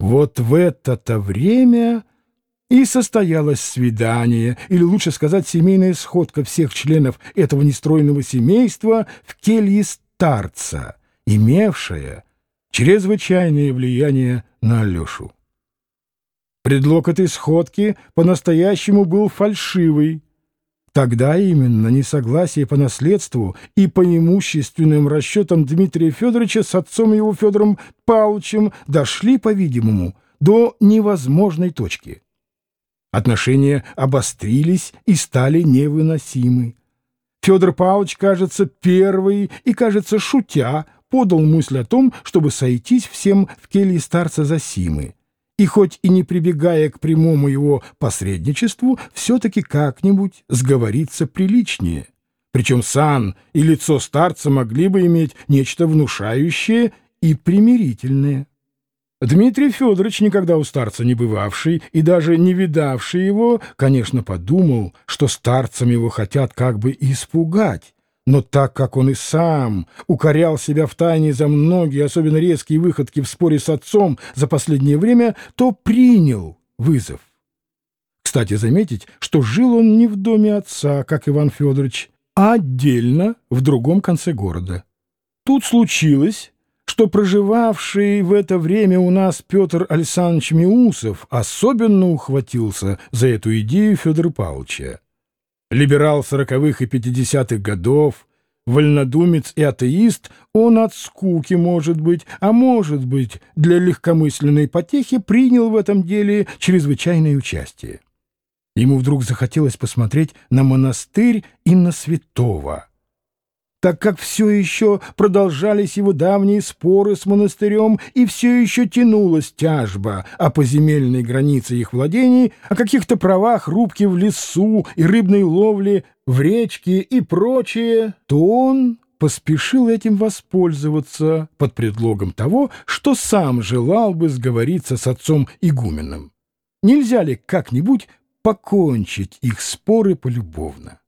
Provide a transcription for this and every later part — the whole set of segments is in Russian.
Вот в это-то время и состоялось свидание, или лучше сказать, семейная сходка всех членов этого нестройного семейства в келье старца, имевшая чрезвычайное влияние на Алешу. Предлог этой сходки по-настоящему был фальшивый. Тогда именно несогласие по наследству и по имущественным расчетам Дмитрия Федоровича с отцом его Федором Павловичем дошли, по-видимому, до невозможной точки. Отношения обострились и стали невыносимы. Федор Павлович, кажется, первый и, кажется, шутя, подал мысль о том, чтобы сойтись всем в келье старца Засимы и хоть и не прибегая к прямому его посредничеству, все-таки как-нибудь сговориться приличнее. Причем сан и лицо старца могли бы иметь нечто внушающее и примирительное. Дмитрий Федорович, никогда у старца не бывавший и даже не видавший его, конечно, подумал, что старцам его хотят как бы испугать, но так как он и сам укорял себя в тайне за многие, особенно резкие выходки в споре с отцом за последнее время, то принял вызов. Кстати, заметить, что жил он не в доме отца, как Иван Федорович, а отдельно в другом конце города. Тут случилось, что проживавший в это время у нас Петр Александрович Миусов особенно ухватился за эту идею Федора Павловича либерал сороковых и пятидесятых годов, вольнодумец и атеист, он от скуки, может быть, а может быть, для легкомысленной потехи принял в этом деле чрезвычайное участие. Ему вдруг захотелось посмотреть на монастырь и на святого так как все еще продолжались его давние споры с монастырем и все еще тянулась тяжба о поземельной границе их владений, о каких-то правах рубки в лесу и рыбной ловли в речке и прочее, то он поспешил этим воспользоваться под предлогом того, что сам желал бы сговориться с отцом игуменом. Нельзя ли как-нибудь покончить их споры полюбовно?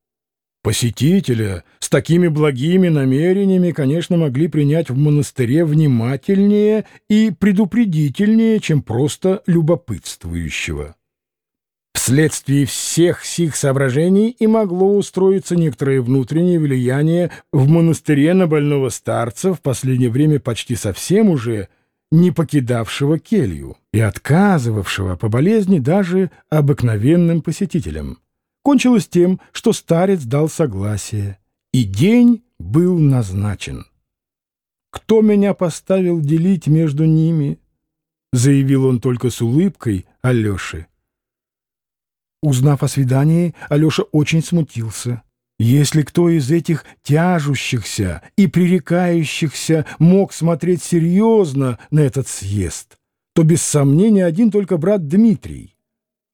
Посетителя с такими благими намерениями, конечно, могли принять в монастыре внимательнее и предупредительнее, чем просто любопытствующего. Вследствие всех сих соображений и могло устроиться некоторое внутреннее влияние в монастыре на больного старца, в последнее время почти совсем уже не покидавшего келью и отказывавшего по болезни даже обыкновенным посетителям кончилось тем, что старец дал согласие, и день был назначен. «Кто меня поставил делить между ними?» — заявил он только с улыбкой Алёше. Узнав о свидании, Алёша очень смутился. Если кто из этих тяжущихся и пререкающихся мог смотреть серьезно на этот съезд, то без сомнения один только брат Дмитрий.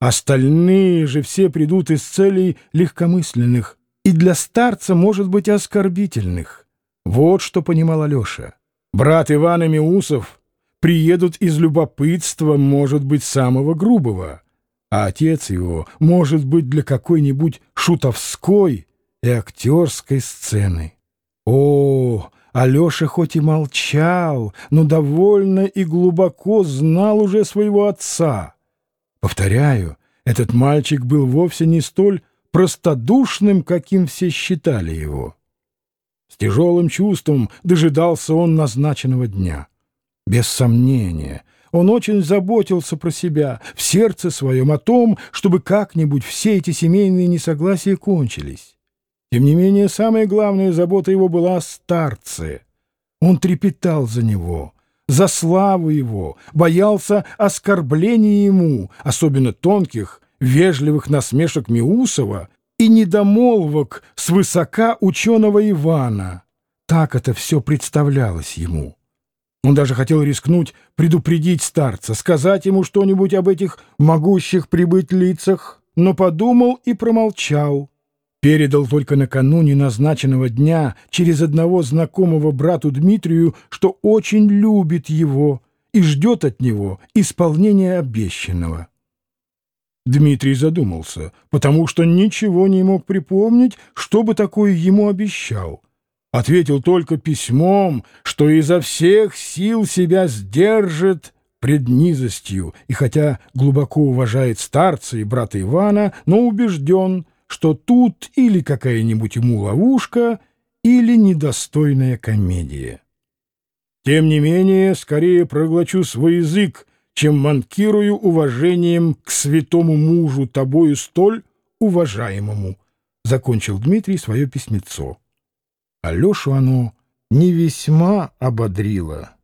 Остальные же все придут из целей легкомысленных и для старца, может быть, оскорбительных. Вот что понимал Алеша. Брат Иван и Миусов приедут из любопытства, может быть, самого грубого, а отец его может быть для какой-нибудь шутовской и актерской сцены. О, Алеша хоть и молчал, но довольно и глубоко знал уже своего отца — Повторяю, этот мальчик был вовсе не столь простодушным, каким все считали его. С тяжелым чувством дожидался он назначенного дня. Без сомнения, он очень заботился про себя, в сердце своем, о том, чтобы как-нибудь все эти семейные несогласия кончились. Тем не менее, самая главная забота его была о старце. Он трепетал за него — за славу его, боялся оскорблений ему, особенно тонких, вежливых насмешек Миусова и недомолвок свысока ученого Ивана. Так это все представлялось ему. Он даже хотел рискнуть предупредить старца, сказать ему что-нибудь об этих могущих прибыть лицах, но подумал и промолчал передал только накануне назначенного дня через одного знакомого брату Дмитрию, что очень любит его и ждет от него исполнения обещанного. Дмитрий задумался, потому что ничего не мог припомнить, что бы такое ему обещал. Ответил только письмом, что изо всех сил себя сдержит пред низостью и хотя глубоко уважает старца и брата Ивана, но убежден, что тут или какая-нибудь ему ловушка, или недостойная комедия. Тем не менее, скорее проглочу свой язык, чем манкирую уважением к святому мужу тобою столь уважаемому, — закончил Дмитрий свое письмецо. Алешу оно не весьма ободрило.